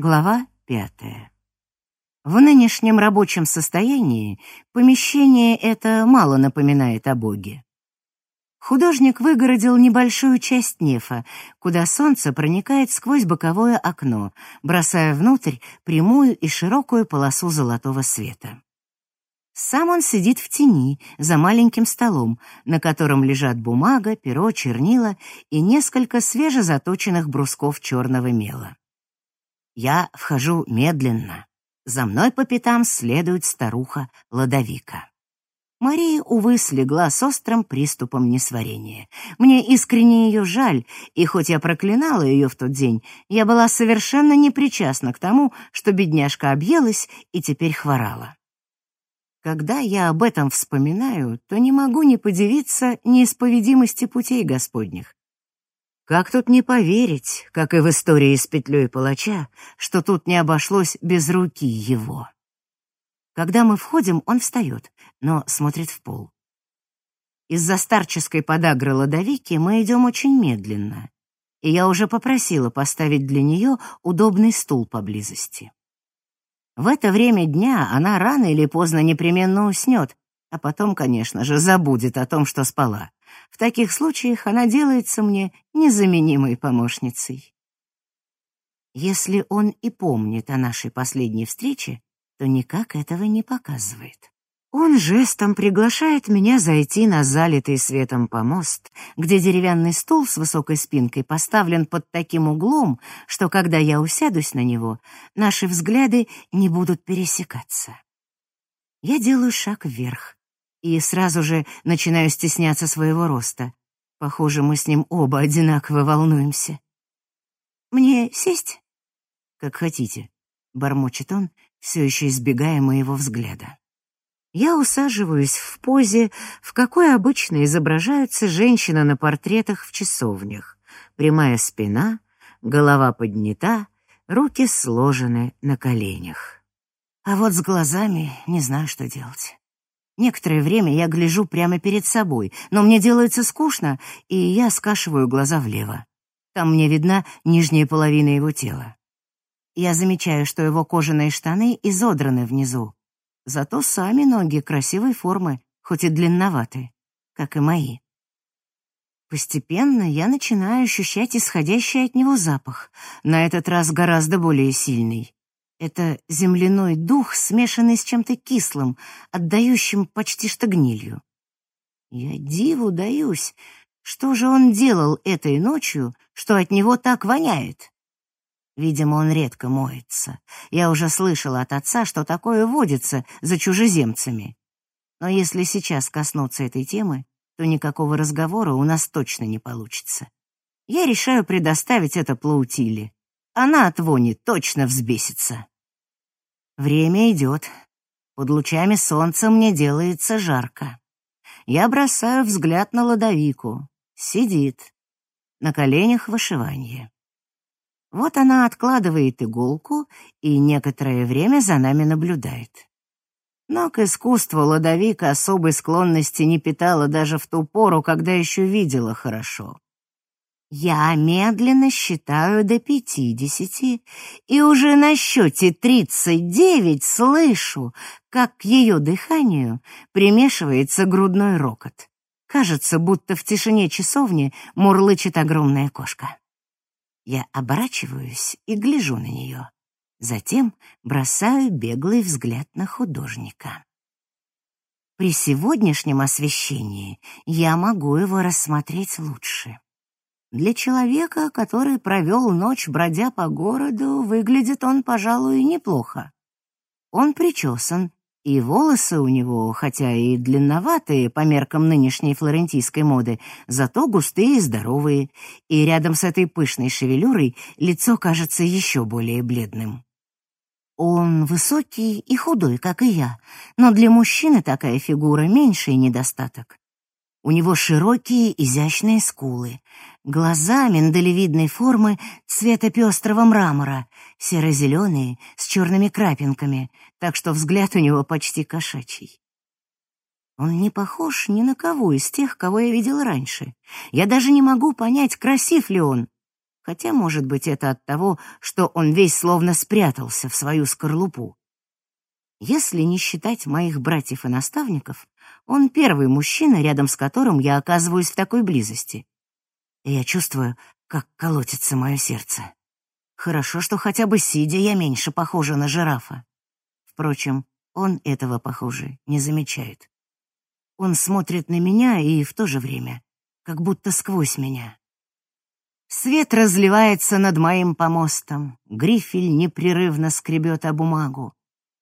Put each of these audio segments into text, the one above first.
Глава пятая. В нынешнем рабочем состоянии помещение это мало напоминает о Боге. Художник выгородил небольшую часть нефа, куда солнце проникает сквозь боковое окно, бросая внутрь прямую и широкую полосу золотого света. Сам он сидит в тени, за маленьким столом, на котором лежат бумага, перо, чернила и несколько свежезаточенных брусков черного мела. Я вхожу медленно. За мной по пятам следует старуха Ладовика. Мария, увы, слегла с острым приступом несварения. Мне искренне ее жаль, и хоть я проклинала ее в тот день, я была совершенно непричастна к тому, что бедняжка объелась и теперь хворала. Когда я об этом вспоминаю, то не могу не подивиться неисповедимости путей Господних. Как тут не поверить, как и в истории с петлей палача, что тут не обошлось без руки его? Когда мы входим, он встает, но смотрит в пол. Из-за старческой подагры ладовики мы идем очень медленно, и я уже попросила поставить для нее удобный стул поблизости. В это время дня она рано или поздно непременно уснет, а потом, конечно же, забудет о том, что спала. В таких случаях она делается мне незаменимой помощницей. Если он и помнит о нашей последней встрече, то никак этого не показывает. Он жестом приглашает меня зайти на залитый светом помост, где деревянный стул с высокой спинкой поставлен под таким углом, что когда я усядусь на него, наши взгляды не будут пересекаться. Я делаю шаг вверх, и сразу же начинаю стесняться своего роста. Похоже, мы с ним оба одинаково волнуемся. «Мне сесть?» «Как хотите», — бормочет он, все еще избегая моего взгляда. Я усаживаюсь в позе, в какой обычно изображаются женщины на портретах в часовнях. Прямая спина, голова поднята, руки сложены на коленях. А вот с глазами не знаю, что делать. Некоторое время я гляжу прямо перед собой, но мне делается скучно, и я скашиваю глаза влево. Там мне видна нижняя половина его тела. Я замечаю, что его кожаные штаны изодраны внизу. Зато сами ноги красивой формы, хоть и длинноваты, как и мои. Постепенно я начинаю ощущать исходящий от него запах, на этот раз гораздо более сильный. Это земляной дух, смешанный с чем-то кислым, отдающим почти что гнилью. Я диву даюсь, что же он делал этой ночью, что от него так воняет? Видимо, он редко моется. Я уже слышала от отца, что такое водится за чужеземцами. Но если сейчас коснуться этой темы, то никакого разговора у нас точно не получится. Я решаю предоставить это Плаутиле. Она от вони точно взбесится. Время идет. Под лучами солнца мне делается жарко. Я бросаю взгляд на ладовику. Сидит. На коленях вышивание. Вот она откладывает иголку и некоторое время за нами наблюдает. Но к искусству ладовика особой склонности не питала даже в ту пору, когда еще видела хорошо. Я медленно считаю до пятидесяти, и уже на счете тридцать девять слышу, как к ее дыханию примешивается грудной рокот. Кажется, будто в тишине часовни мурлычет огромная кошка. Я оборачиваюсь и гляжу на нее. Затем бросаю беглый взгляд на художника. При сегодняшнем освещении я могу его рассмотреть лучше. Для человека, который провел ночь, бродя по городу, выглядит он, пожалуй, неплохо. Он причесан, и волосы у него, хотя и длинноватые по меркам нынешней флорентийской моды, зато густые и здоровые, и рядом с этой пышной шевелюрой лицо кажется еще более бледным. Он высокий и худой, как и я, но для мужчины такая фигура — меньший недостаток. У него широкие изящные скулы, глаза миндалевидной формы цвета пестрого мрамора, серо-зеленые, с черными крапинками, так что взгляд у него почти кошачий. Он не похож ни на кого из тех, кого я видел раньше. Я даже не могу понять, красив ли он. Хотя, может быть, это от того, что он весь словно спрятался в свою скорлупу. Если не считать моих братьев и наставников, он первый мужчина, рядом с которым я оказываюсь в такой близости. И я чувствую, как колотится мое сердце. Хорошо, что хотя бы сидя я меньше похожа на жирафа. Впрочем, он этого, похоже, не замечает. Он смотрит на меня и в то же время, как будто сквозь меня. Свет разливается над моим помостом, грифель непрерывно скребет о бумагу.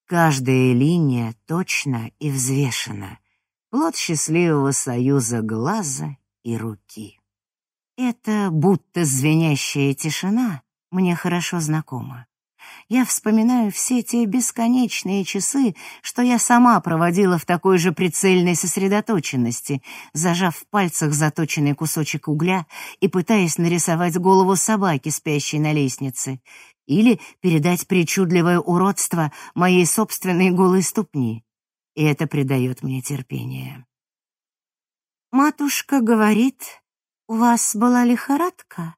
Каждая линия точна и взвешена. Плод счастливого союза глаза и руки. Это будто звенящая тишина мне хорошо знакома. Я вспоминаю все те бесконечные часы, что я сама проводила в такой же прицельной сосредоточенности, зажав в пальцах заточенный кусочек угля и пытаясь нарисовать голову собаки, спящей на лестнице, или передать причудливое уродство моей собственной голой ступни. И это придает мне терпение. «Матушка говорит, у вас была лихорадка?»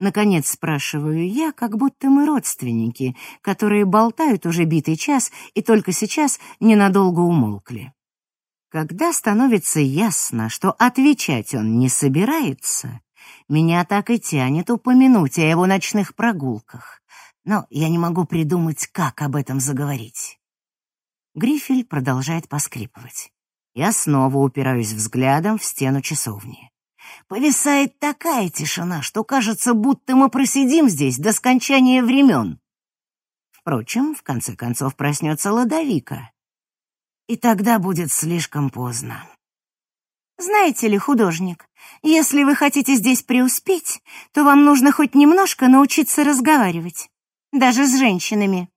Наконец спрашиваю я, как будто мы родственники, которые болтают уже битый час и только сейчас ненадолго умолкли. Когда становится ясно, что отвечать он не собирается, меня так и тянет упомянуть о его ночных прогулках, но я не могу придумать, как об этом заговорить. Грифель продолжает поскрипывать. Я снова упираюсь взглядом в стену часовни. Повисает такая тишина, что кажется, будто мы просидим здесь до скончания времен. Впрочем, в конце концов проснется Ладовика. И тогда будет слишком поздно. Знаете ли, художник, если вы хотите здесь преуспеть, то вам нужно хоть немножко научиться разговаривать, даже с женщинами.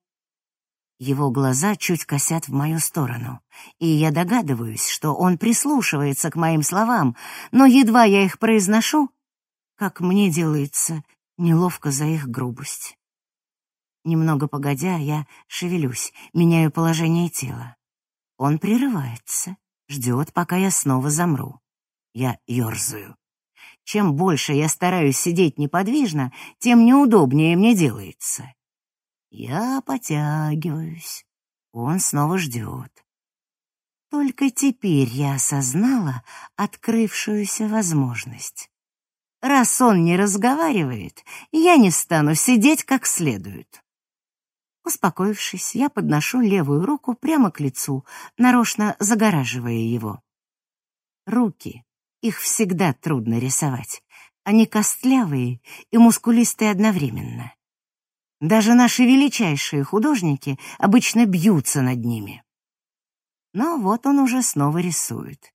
Его глаза чуть косят в мою сторону, и я догадываюсь, что он прислушивается к моим словам, но едва я их произношу, как мне делается неловко за их грубость. Немного погодя, я шевелюсь, меняю положение тела. Он прерывается, ждет, пока я снова замру. Я ерзаю. Чем больше я стараюсь сидеть неподвижно, тем неудобнее мне делается. Я потягиваюсь. Он снова ждет. Только теперь я осознала открывшуюся возможность. Раз он не разговаривает, я не стану сидеть как следует. Успокоившись, я подношу левую руку прямо к лицу, нарочно загораживая его. Руки. Их всегда трудно рисовать. Они костлявые и мускулистые одновременно. Даже наши величайшие художники обычно бьются над ними. Но вот он уже снова рисует.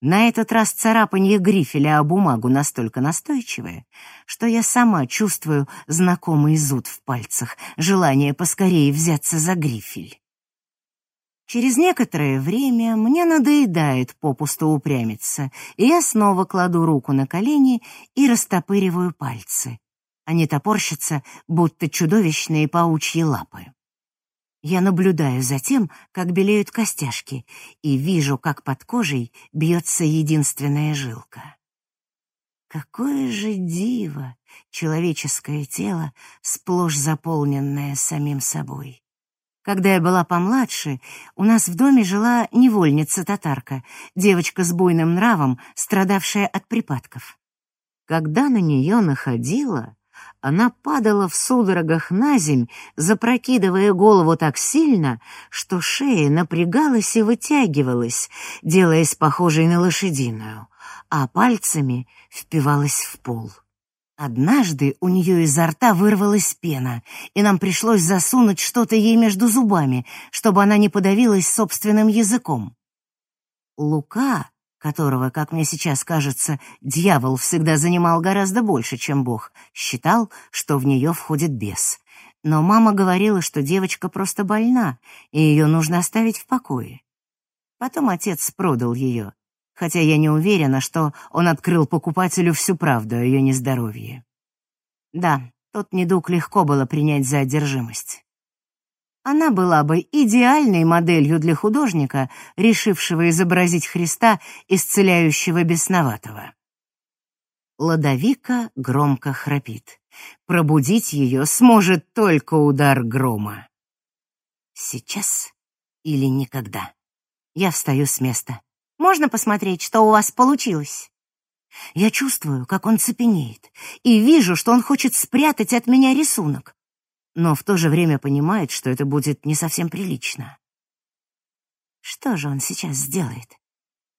На этот раз царапанье грифеля о бумагу настолько настойчивое, что я сама чувствую знакомый зуд в пальцах, желание поскорее взяться за грифель. Через некоторое время мне надоедает попусту упрямиться, и я снова кладу руку на колени и растопыриваю пальцы. Они топорщатся, будто чудовищные паучьи лапы. Я наблюдаю за тем, как белеют костяшки, и вижу, как под кожей бьется единственная жилка. Какое же диво человеческое тело, сплошь заполненное самим собой. Когда я была помладше, у нас в доме жила невольница-татарка, девочка с буйным нравом, страдавшая от припадков. Когда на нее находила, она падала в судорогах на земь, запрокидывая голову так сильно, что шея напрягалась и вытягивалась, делаясь похожей на лошадиную, а пальцами впивалась в пол. Однажды у нее изо рта вырвалась пена, и нам пришлось засунуть что-то ей между зубами, чтобы она не подавилась собственным языком. Лука которого, как мне сейчас кажется, дьявол всегда занимал гораздо больше, чем Бог, считал, что в нее входит бес. Но мама говорила, что девочка просто больна, и ее нужно оставить в покое. Потом отец продал ее, хотя я не уверена, что он открыл покупателю всю правду о ее нездоровье. Да, тот недуг легко было принять за одержимость. Она была бы идеальной моделью для художника, решившего изобразить Христа, исцеляющего бесноватого. Ладовика громко храпит. Пробудить ее сможет только удар грома. Сейчас или никогда. Я встаю с места. Можно посмотреть, что у вас получилось? Я чувствую, как он цепенеет, и вижу, что он хочет спрятать от меня рисунок, но в то же время понимает, что это будет не совсем прилично. Что же он сейчас сделает?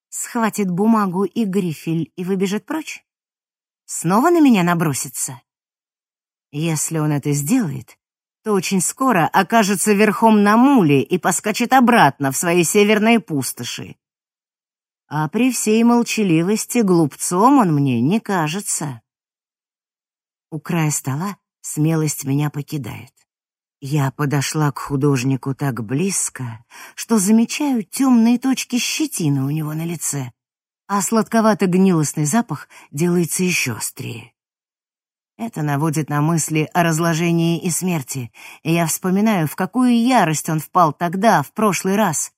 Схватит бумагу и грифель и выбежит прочь? Снова на меня набросится? Если он это сделает, то очень скоро окажется верхом на муле и поскачет обратно в свои северные пустоши. А при всей молчаливости глупцом он мне не кажется. У края стола смелость меня покидает. Я подошла к художнику так близко, что замечаю темные точки щетины у него на лице, а сладковато-гнилостный запах делается еще острее. Это наводит на мысли о разложении и смерти, и я вспоминаю, в какую ярость он впал тогда, в прошлый раз.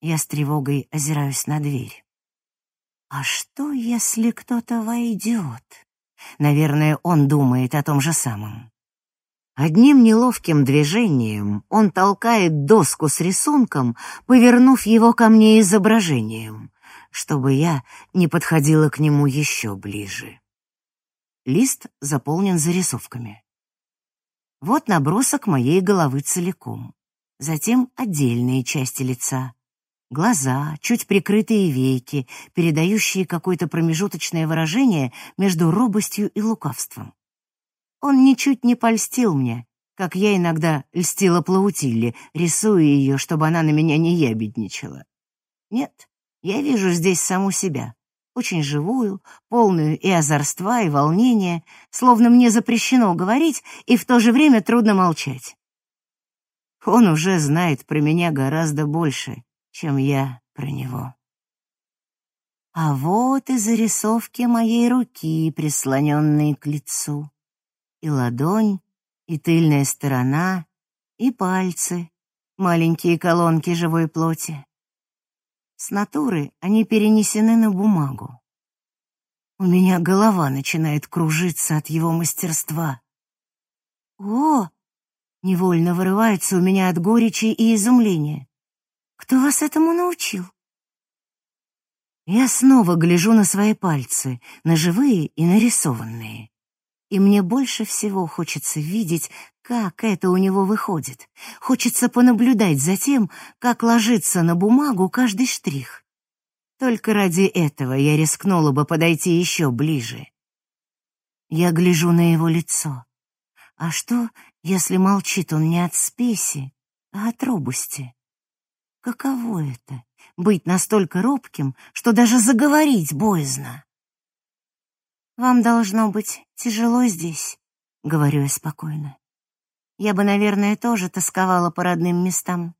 Я с тревогой озираюсь на дверь. А что, если кто-то войдет? Наверное, он думает о том же самом. Одним неловким движением он толкает доску с рисунком, повернув его ко мне изображением, чтобы я не подходила к нему еще ближе. Лист заполнен зарисовками. Вот набросок моей головы целиком, затем отдельные части лица, глаза, чуть прикрытые веки, передающие какое-то промежуточное выражение между робостью и лукавством. Он ничуть не польстил мне, как я иногда льстила Плаутилле, рисуя ее, чтобы она на меня не ябедничала. Нет, я вижу здесь саму себя, очень живую, полную и озорства, и волнения, словно мне запрещено говорить и в то же время трудно молчать. Он уже знает про меня гораздо больше, чем я про него. А вот и зарисовки моей руки, прислоненные к лицу и ладонь, и тыльная сторона, и пальцы, маленькие колонки живой плоти. С натуры они перенесены на бумагу. У меня голова начинает кружиться от его мастерства. О, невольно вырывается у меня от горечи и изумления. Кто вас этому научил? Я снова гляжу на свои пальцы, на живые и нарисованные и мне больше всего хочется видеть, как это у него выходит. Хочется понаблюдать за тем, как ложится на бумагу каждый штрих. Только ради этого я рискнула бы подойти еще ближе. Я гляжу на его лицо. А что, если молчит он не от спеси, а от робости? Каково это — быть настолько робким, что даже заговорить боязно? «Вам должно быть тяжело здесь», — говорю я спокойно. «Я бы, наверное, тоже тосковала по родным местам».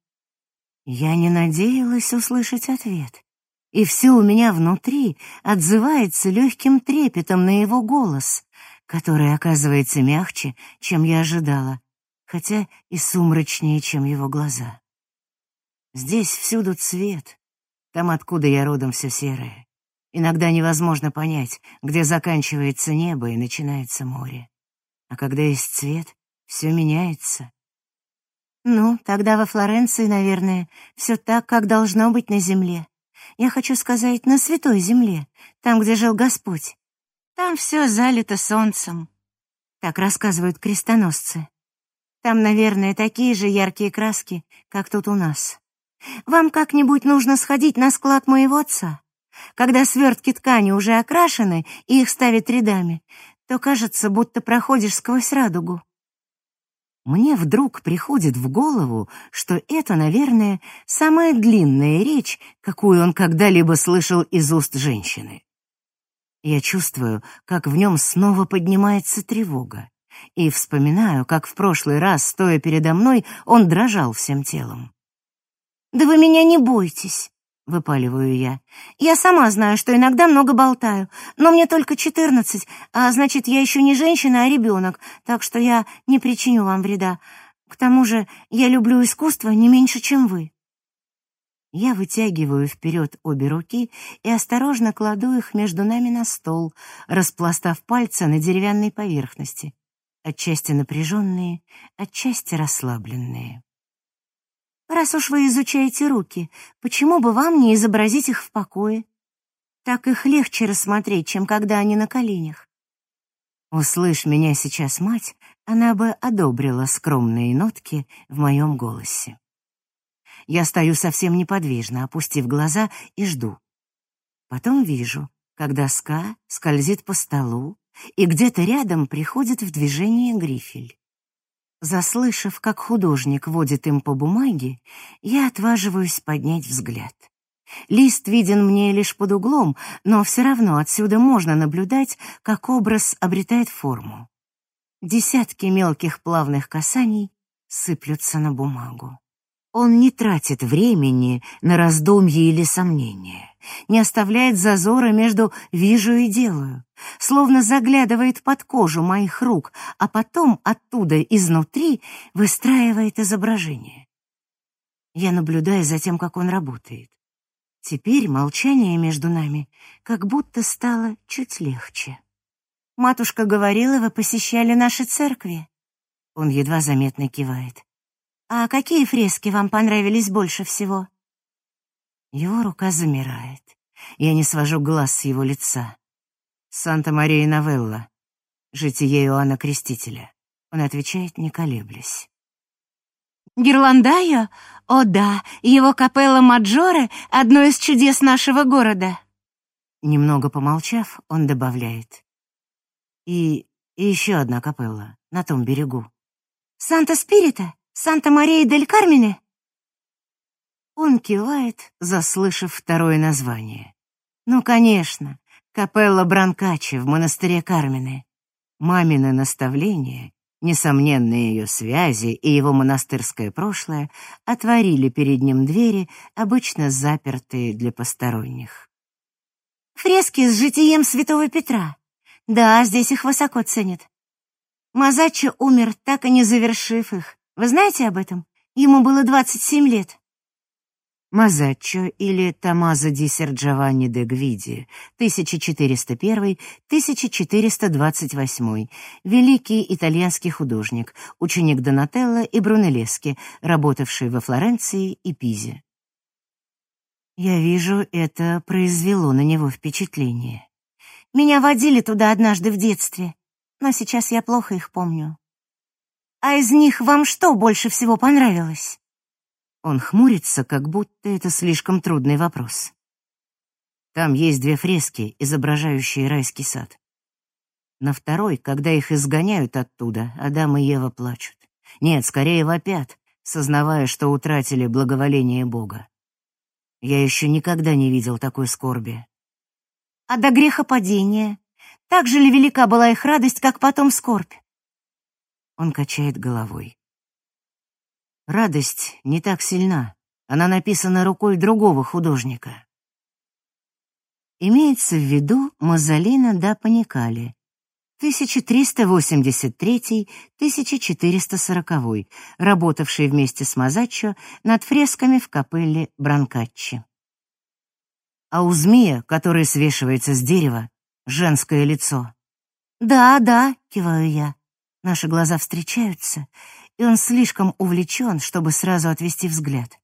Я не надеялась услышать ответ, и все у меня внутри отзывается легким трепетом на его голос, который оказывается мягче, чем я ожидала, хотя и сумрачнее, чем его глаза. Здесь всюду цвет, там, откуда я родом, все серое. Иногда невозможно понять, где заканчивается небо и начинается море. А когда есть цвет, все меняется. Ну, тогда во Флоренции, наверное, все так, как должно быть на земле. Я хочу сказать, на святой земле, там, где жил Господь. Там все залито солнцем. Так рассказывают крестоносцы. Там, наверное, такие же яркие краски, как тут у нас. Вам как-нибудь нужно сходить на склад моего отца. Когда свертки ткани уже окрашены и их ставят рядами, то кажется, будто проходишь сквозь радугу. Мне вдруг приходит в голову, что это, наверное, самая длинная речь, какую он когда-либо слышал из уст женщины. Я чувствую, как в нем снова поднимается тревога, и вспоминаю, как в прошлый раз, стоя передо мной, он дрожал всем телом. «Да вы меня не бойтесь. — выпаливаю я. «Я сама знаю, что иногда много болтаю, но мне только четырнадцать, а значит, я еще не женщина, а ребенок, так что я не причиню вам вреда. К тому же я люблю искусство не меньше, чем вы». Я вытягиваю вперед обе руки и осторожно кладу их между нами на стол, распластав пальцы на деревянной поверхности, отчасти напряженные, отчасти расслабленные. «Раз уж вы изучаете руки, почему бы вам не изобразить их в покое? Так их легче рассмотреть, чем когда они на коленях». Услышь меня сейчас мать, она бы одобрила скромные нотки в моем голосе. Я стою совсем неподвижно, опустив глаза и жду. Потом вижу, как доска скользит по столу, и где-то рядом приходит в движение грифель. Заслышав, как художник водит им по бумаге, я отваживаюсь поднять взгляд. Лист виден мне лишь под углом, но все равно отсюда можно наблюдать, как образ обретает форму. Десятки мелких плавных касаний сыплются на бумагу. Он не тратит времени на раздумье или сомнения, не оставляет зазора между «вижу» и «делаю», словно заглядывает под кожу моих рук, а потом оттуда, изнутри, выстраивает изображение. Я наблюдаю за тем, как он работает. Теперь молчание между нами как будто стало чуть легче. «Матушка говорила, вы посещали наши церкви?» Он едва заметно кивает. «А какие фрески вам понравились больше всего?» Его рука замирает. Я не свожу глаз с его лица. «Санта-Мария Новелла. Житие Иоанна Крестителя». Он отвечает, не колеблясь. Гирландайо? О да, его капелла Маджоре — одно из чудес нашего города. Немного помолчав, он добавляет. И, и еще одна капелла на том берегу. Санта-Спирита? Санта-Мария-дель-Кармене? Он кивает, заслышав второе название. Ну, конечно, капелла Бранкачи в монастыре Кармене. Мамины наставления Несомненные ее связи и его монастырское прошлое отворили перед ним двери, обычно запертые для посторонних. «Фрески с житием святого Петра. Да, здесь их высоко ценят. Мазаччо умер, так и не завершив их. Вы знаете об этом? Ему было 27 лет». Мазаччо или Томазо ди Серджованни де Гвиди, 1401-1428, великий итальянский художник, ученик Донателло и Брунеллески, работавший во Флоренции и Пизе. Я вижу, это произвело на него впечатление. Меня водили туда однажды в детстве, но сейчас я плохо их помню. А из них вам что больше всего понравилось? Он хмурится, как будто это слишком трудный вопрос. Там есть две фрески, изображающие райский сад. На второй, когда их изгоняют оттуда, Адам и Ева плачут. Нет, скорее вопят, сознавая, что утратили благоволение Бога. Я еще никогда не видел такой скорби. А до грехопадения? Так же ли велика была их радость, как потом скорбь? Он качает головой. Радость не так сильна. Она написана рукой другого художника. Имеется в виду Мазолина да Паникали, 1383-1440, работавший вместе с Мазаччо над фресками в капелле Бранкаччи. А у змея, который свешивается с дерева, женское лицо. «Да, да», — киваю я. Наши глаза встречаются, и он слишком увлечен, чтобы сразу отвести взгляд.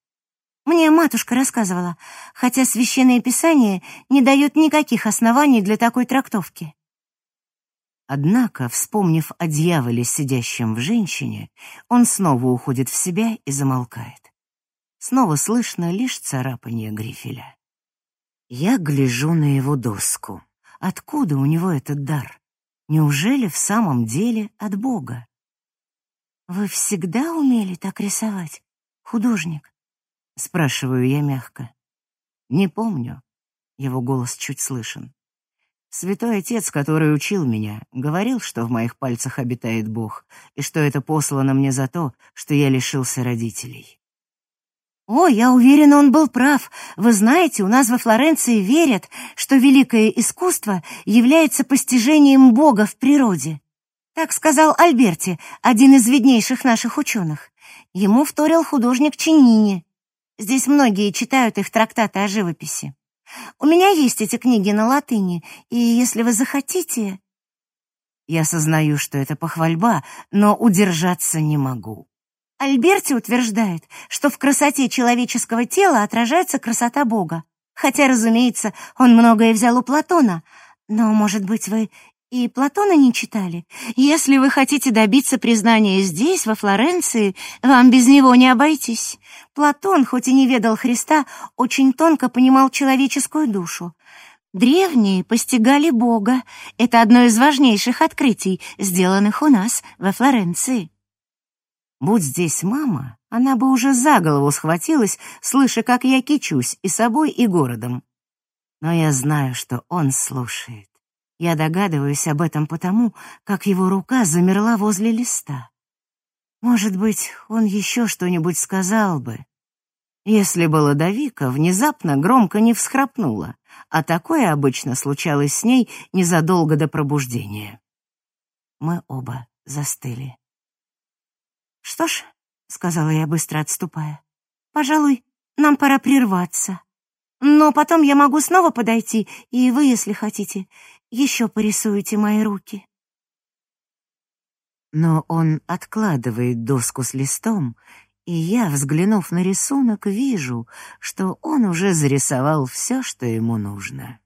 Мне матушка рассказывала, хотя священное писание не дает никаких оснований для такой трактовки. Однако, вспомнив о дьяволе, сидящем в женщине, он снова уходит в себя и замолкает. Снова слышно лишь царапание грифеля. Я гляжу на его доску. Откуда у него этот дар? Неужели в самом деле от Бога? «Вы всегда умели так рисовать, художник?» — спрашиваю я мягко. «Не помню». Его голос чуть слышен. Святой Отец, который учил меня, говорил, что в моих пальцах обитает Бог, и что это послано мне за то, что я лишился родителей. «О, я уверена, он был прав. Вы знаете, у нас во Флоренции верят, что великое искусство является постижением Бога в природе. Так сказал Альберти, один из виднейших наших ученых. Ему вторил художник Чинини. Здесь многие читают их трактаты о живописи. У меня есть эти книги на латыни, и если вы захотите... Я сознаю, что это похвальба, но удержаться не могу. Альберти утверждает, что в красоте человеческого тела отражается красота Бога. Хотя, разумеется, он многое взял у Платона. Но, может быть, вы и Платона не читали? Если вы хотите добиться признания здесь, во Флоренции, вам без него не обойтись. Платон, хоть и не ведал Христа, очень тонко понимал человеческую душу. Древние постигали Бога. Это одно из важнейших открытий, сделанных у нас во Флоренции. Будь здесь мама, она бы уже за голову схватилась, слыша, как я кичусь и собой, и городом. Но я знаю, что он слушает. Я догадываюсь об этом потому, как его рука замерла возле листа. Может быть, он еще что-нибудь сказал бы, если бы Ладовика внезапно громко не всхрапнула, а такое обычно случалось с ней незадолго до пробуждения. Мы оба застыли. «Что ж», — сказала я, быстро отступая, — «пожалуй, нам пора прерваться. Но потом я могу снова подойти, и вы, если хотите, еще порисуете мои руки». Но он откладывает доску с листом и я, взглянув на рисунок, вижу, что он уже зарисовал все, что ему нужно.